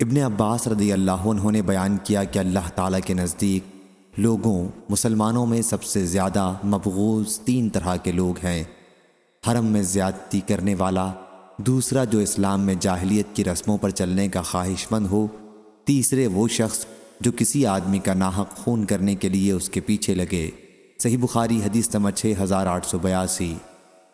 ابن عباس رضی اللہ عنہ نے بیان کیا کہ اللہ تعالیٰ کے نزدیک لوگوں، مسلمانوں میں سب سے زیادہ مبغوض تین طرح کے لوگ ہیں۔ حرم میں زیادتی کرنے والا، دوسرا جو اسلام میں جاہلیت کی رسموں پر چلنے کا خواہش مند ہو، تیسرے وہ شخص جو کسی آدمی کا ناحق خون کرنے کے لیے اس کے پیچھے لگے۔ صحیح بخاری حدیث نمبر 6882